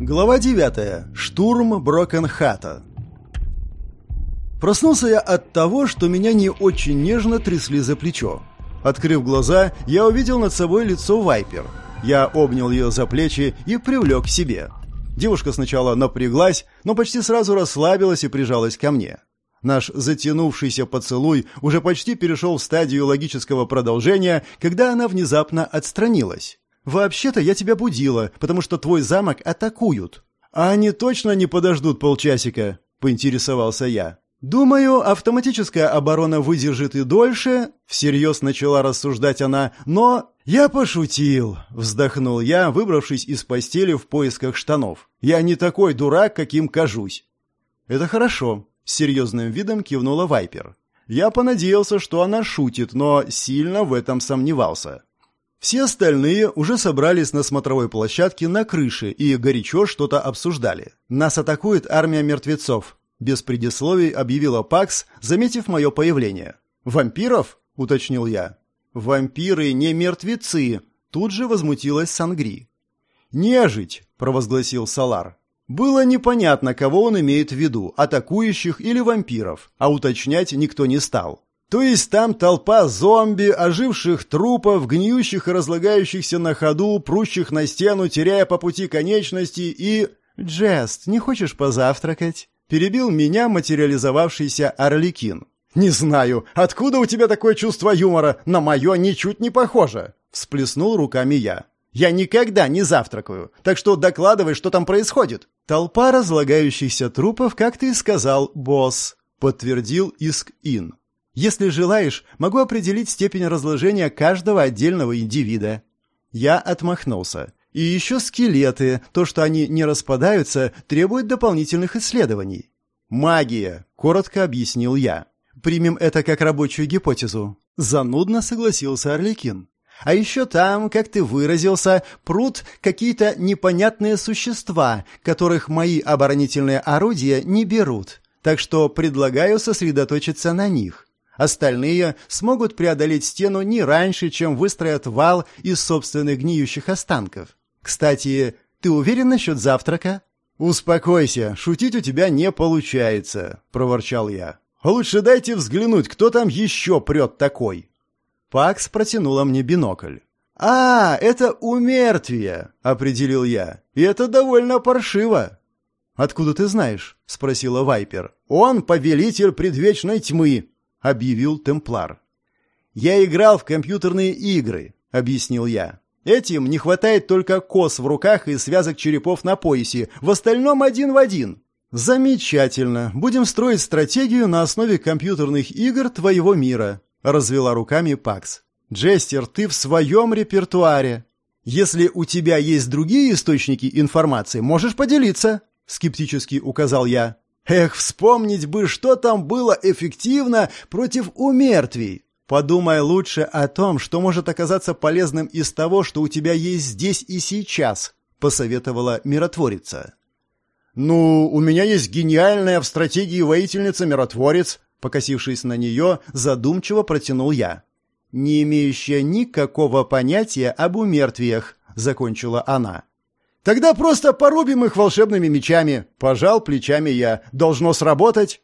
Глава 9. Штурм Брокенхата. Проснулся я от того, что меня не очень нежно трясли за плечо. Открыв глаза, я увидел над собой лицо Вайпер. Я обнял ее за плечи и привлек к себе. Девушка сначала напряглась, но почти сразу расслабилась и прижалась ко мне. Наш затянувшийся поцелуй уже почти перешел в стадию логического продолжения, когда она внезапно отстранилась. «Вообще-то я тебя будила, потому что твой замок атакуют». «А они точно не подождут полчасика?» – поинтересовался я. «Думаю, автоматическая оборона выдержит и дольше», — всерьез начала рассуждать она, «но...» «Я пошутил», — вздохнул я, выбравшись из постели в поисках штанов. «Я не такой дурак, каким кажусь». «Это хорошо», — с серьезным видом кивнула Вайпер. Я понадеялся, что она шутит, но сильно в этом сомневался. Все остальные уже собрались на смотровой площадке на крыше и горячо что-то обсуждали. «Нас атакует армия мертвецов», — без предисловий объявила Пакс, заметив мое появление. «Вампиров?» — уточнил я. «Вампиры не мертвецы», — тут же возмутилась Сангри. «Нежить», — провозгласил Салар. Было непонятно, кого он имеет в виду, атакующих или вампиров, а уточнять никто не стал. То есть там толпа зомби, оживших трупов, гниющих и разлагающихся на ходу, прущих на стену, теряя по пути конечности и... «Джест, не хочешь позавтракать?» Перебил меня материализовавшийся Орликин. «Не знаю, откуда у тебя такое чувство юмора? На мое ничуть не похоже!» Всплеснул руками я. «Я никогда не завтракаю, так что докладывай, что там происходит!» «Толпа разлагающихся трупов, как ты и сказал, босс», — подтвердил Иск-Ин. Если желаешь, могу определить степень разложения каждого отдельного индивида». Я отмахнулся. «И еще скелеты. То, что они не распадаются, требует дополнительных исследований». «Магия», — коротко объяснил я. «Примем это как рабочую гипотезу». Занудно согласился Орликин. А еще там, как ты выразился, прут какие-то непонятные существа, которых мои оборонительные орудия не берут. Так что предлагаю сосредоточиться на них. Остальные смогут преодолеть стену не раньше, чем выстроят вал из собственных гниющих останков. Кстати, ты уверен насчет завтрака? «Успокойся, шутить у тебя не получается», — проворчал я. «Лучше дайте взглянуть, кто там еще прет такой». Пакс протянула мне бинокль. «А, это умертвие», — определил я. «И это довольно паршиво». «Откуда ты знаешь?» — спросила Вайпер. «Он повелитель предвечной тьмы», объявил Темплар. «Я играл в компьютерные игры», — объяснил я. «Этим не хватает только кос в руках и связок черепов на поясе, в остальном один в один». «Замечательно. Будем строить стратегию на основе компьютерных игр твоего мира», — развела руками Пакс. «Джестер, ты в своем репертуаре. Если у тебя есть другие источники информации, можешь поделиться», — скептически указал я. Эх, вспомнить бы, что там было эффективно против умертвий. Подумай лучше о том, что может оказаться полезным из того, что у тебя есть здесь и сейчас, посоветовала миротворица. Ну, у меня есть гениальная в стратегии воительница-миротворец, покосившись на нее, задумчиво протянул я. Не имеющая никакого понятия об умертвиях, закончила она. Тогда просто порубим их волшебными мечами. Пожал плечами я. Должно сработать.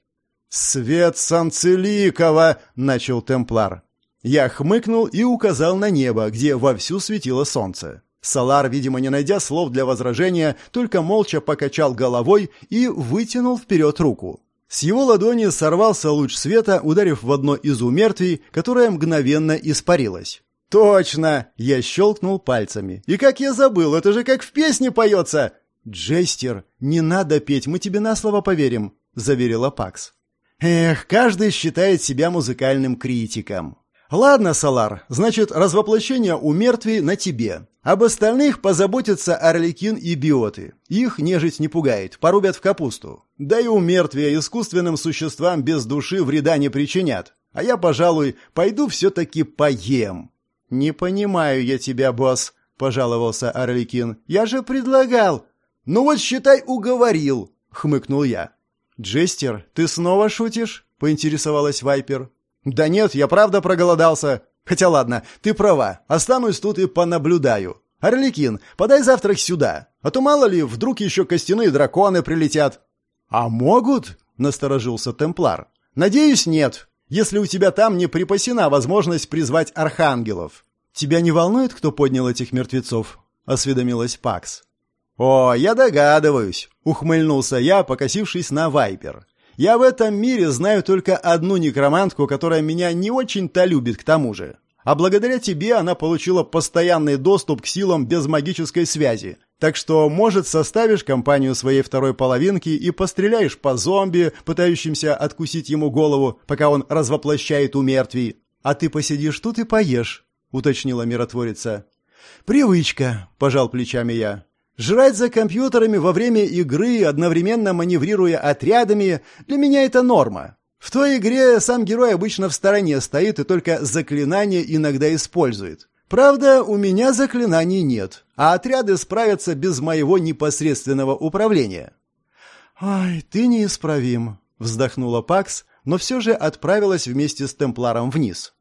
Свет Санцеликова, начал Темплар. Я хмыкнул и указал на небо, где вовсю светило солнце. Салар, видимо, не найдя слов для возражения, только молча покачал головой и вытянул вперед руку. С его ладони сорвался луч света, ударив в одно из умертвий, которое мгновенно испарилось. «Точно!» — я щелкнул пальцами. «И как я забыл, это же как в песне поется!» «Джестер, не надо петь, мы тебе на слово поверим», — заверила Пакс. «Эх, каждый считает себя музыкальным критиком». «Ладно, Салар, значит, развоплощение у мертвей на тебе. Об остальных позаботятся Орликин и Биоты. Их нежить не пугает, порубят в капусту. Да и у мертвия искусственным существам без души вреда не причинят. А я, пожалуй, пойду все-таки поем». «Не понимаю я тебя, босс», — пожаловался Орликин. «Я же предлагал». «Ну вот, считай, уговорил», — хмыкнул я. «Джестер, ты снова шутишь?» — поинтересовалась Вайпер. «Да нет, я правда проголодался. Хотя ладно, ты права, останусь тут и понаблюдаю. Орликин, подай завтрак сюда». А то мало ли, вдруг еще костяные драконы прилетят». «А могут?» — насторожился Темплар. «Надеюсь, нет, если у тебя там не припасена возможность призвать архангелов». «Тебя не волнует, кто поднял этих мертвецов?» — осведомилась Пакс. «О, я догадываюсь», — ухмыльнулся я, покосившись на Вайпер. «Я в этом мире знаю только одну некромантку, которая меня не очень-то любит к тому же. А благодаря тебе она получила постоянный доступ к силам без магической связи. Так что, может, составишь компанию своей второй половинки и постреляешь по зомби, пытающимся откусить ему голову, пока он развоплощает у мертвей. А ты посидишь тут и поешь», — уточнила миротворица. «Привычка», — пожал плечами я. «Жрать за компьютерами во время игры, одновременно маневрируя отрядами, для меня это норма. В той игре сам герой обычно в стороне стоит и только заклинания иногда использует. Правда, у меня заклинаний нет, а отряды справятся без моего непосредственного управления». «Ай, ты неисправим», — вздохнула Пакс, но все же отправилась вместе с Темпларом вниз.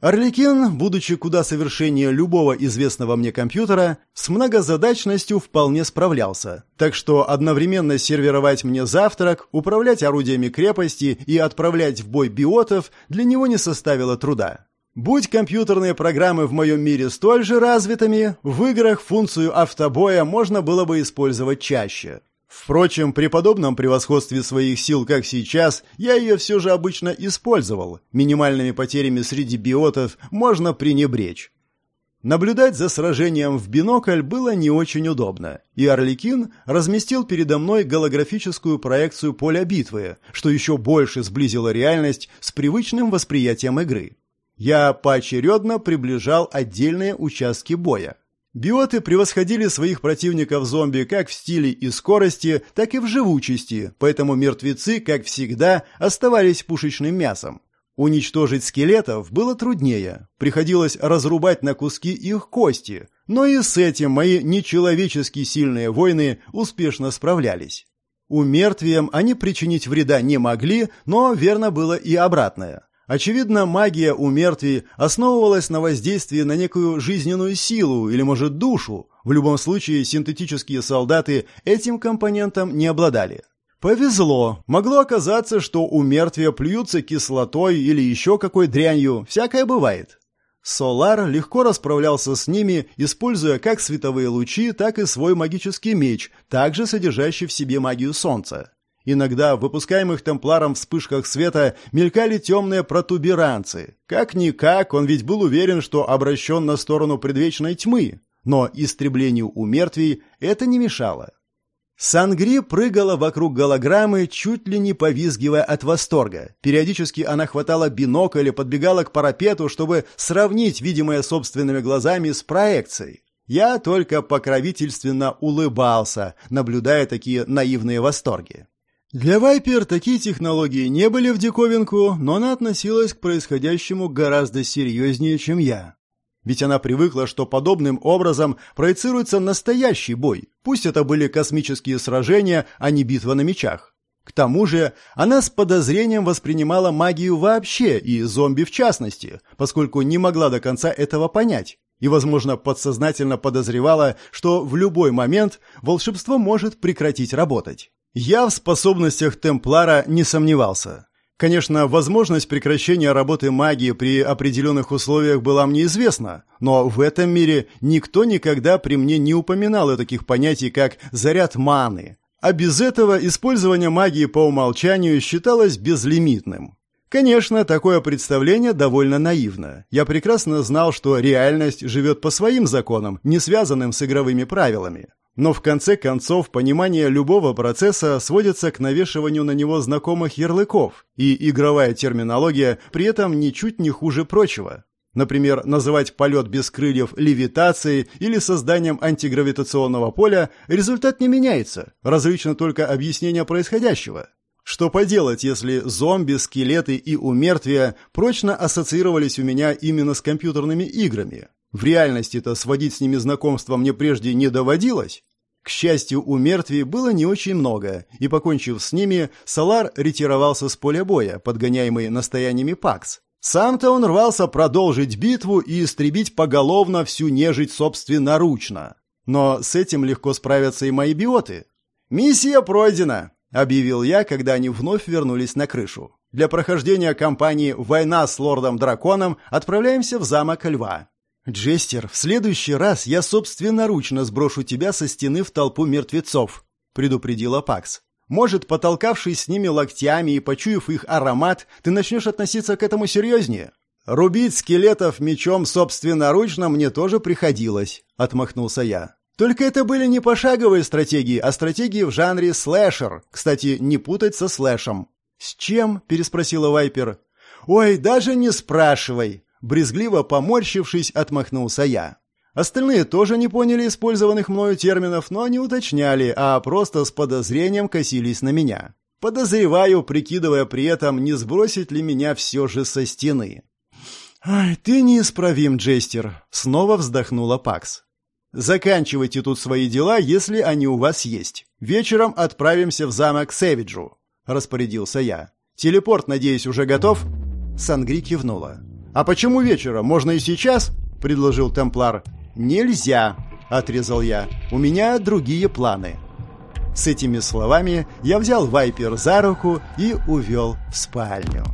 Орликин, будучи куда совершеннее любого известного мне компьютера, с многозадачностью вполне справлялся. Так что одновременно сервировать мне завтрак, управлять орудиями крепости и отправлять в бой биотов для него не составило труда. Будь компьютерные программы в моем мире столь же развитыми, в играх функцию автобоя можно было бы использовать чаще. Впрочем, при подобном превосходстве своих сил, как сейчас, я ее все же обычно использовал. Минимальными потерями среди биотов можно пренебречь. Наблюдать за сражением в бинокль было не очень удобно, и Орликин разместил передо мной голографическую проекцию поля битвы, что еще больше сблизило реальность с привычным восприятием игры. Я поочередно приближал отдельные участки боя. Биоты превосходили своих противников-зомби как в стиле и скорости, так и в живучести, поэтому мертвецы, как всегда, оставались пушечным мясом. Уничтожить скелетов было труднее, приходилось разрубать на куски их кости, но и с этим мои нечеловечески сильные воины успешно справлялись. У мертвиям они причинить вреда не могли, но верно было и обратное. Очевидно, магия у мертвей основывалась на воздействии на некую жизненную силу или, может, душу. В любом случае, синтетические солдаты этим компонентом не обладали. Повезло. Могло оказаться, что у мертвия плюются кислотой или еще какой дрянью. Всякое бывает. Солар легко расправлялся с ними, используя как световые лучи, так и свой магический меч, также содержащий в себе магию солнца. Иногда в выпускаемых темпларом вспышках света мелькали темные протуберанцы. Как-никак, он ведь был уверен, что обращен на сторону предвечной тьмы. Но истреблению у мертвей это не мешало. Сангри прыгала вокруг голограммы, чуть ли не повизгивая от восторга. Периодически она хватала бинокль или подбегала к парапету, чтобы сравнить видимое собственными глазами с проекцией. Я только покровительственно улыбался, наблюдая такие наивные восторги. Для Вайпер такие технологии не были в диковинку, но она относилась к происходящему гораздо серьезнее, чем я. Ведь она привыкла, что подобным образом проецируется настоящий бой, пусть это были космические сражения, а не битва на мечах. К тому же она с подозрением воспринимала магию вообще и зомби в частности, поскольку не могла до конца этого понять и, возможно, подсознательно подозревала, что в любой момент волшебство может прекратить работать. Я в способностях Темплара не сомневался. Конечно, возможность прекращения работы магии при определенных условиях была мне известна, но в этом мире никто никогда при мне не упоминал о таких понятий, как «заряд маны», а без этого использование магии по умолчанию считалось безлимитным. Конечно, такое представление довольно наивно. Я прекрасно знал, что реальность живет по своим законам, не связанным с игровыми правилами. Но в конце концов понимание любого процесса сводится к навешиванию на него знакомых ярлыков, и игровая терминология при этом ничуть не хуже прочего. Например, называть полет без крыльев левитацией или созданием антигравитационного поля результат не меняется, различно только объяснение происходящего. Что поделать, если зомби, скелеты и умертвия прочно ассоциировались у меня именно с компьютерными играми? В реальности-то сводить с ними знакомство мне прежде не доводилось. К счастью, у мертвей было не очень много, и, покончив с ними, Салар ретировался с поля боя, подгоняемый настояниями Пакс. Сам-то он рвался продолжить битву и истребить поголовно всю нежить собственноручно. Но с этим легко справятся и мои биоты. «Миссия пройдена», — объявил я, когда они вновь вернулись на крышу. «Для прохождения кампании «Война с лордом-драконом» отправляемся в замок Льва». «Джестер, в следующий раз я собственноручно сброшу тебя со стены в толпу мертвецов», — предупредила Пакс. «Может, потолкавшись с ними локтями и почуяв их аромат, ты начнешь относиться к этому серьезнее?» «Рубить скелетов мечом собственноручно мне тоже приходилось», — отмахнулся я. «Только это были не пошаговые стратегии, а стратегии в жанре слэшер. Кстати, не путать со слэшем». «С чем?» — переспросила Вайпер. «Ой, даже не спрашивай!» Брезгливо поморщившись, отмахнулся я. Остальные тоже не поняли использованных мною терминов, но не уточняли, а просто с подозрением косились на меня. Подозреваю, прикидывая при этом, не сбросить ли меня все же со стены. «Ай, ты неисправим, Джестер!» — снова вздохнула Пакс. «Заканчивайте тут свои дела, если они у вас есть. Вечером отправимся в замок Сэвиджу», — распорядился я. «Телепорт, надеюсь, уже готов?» Сангри кивнула. «А почему вечером? Можно и сейчас?» — предложил Темплар. «Нельзя!» — отрезал я. «У меня другие планы». С этими словами я взял Вайпер за руку и увел в спальню.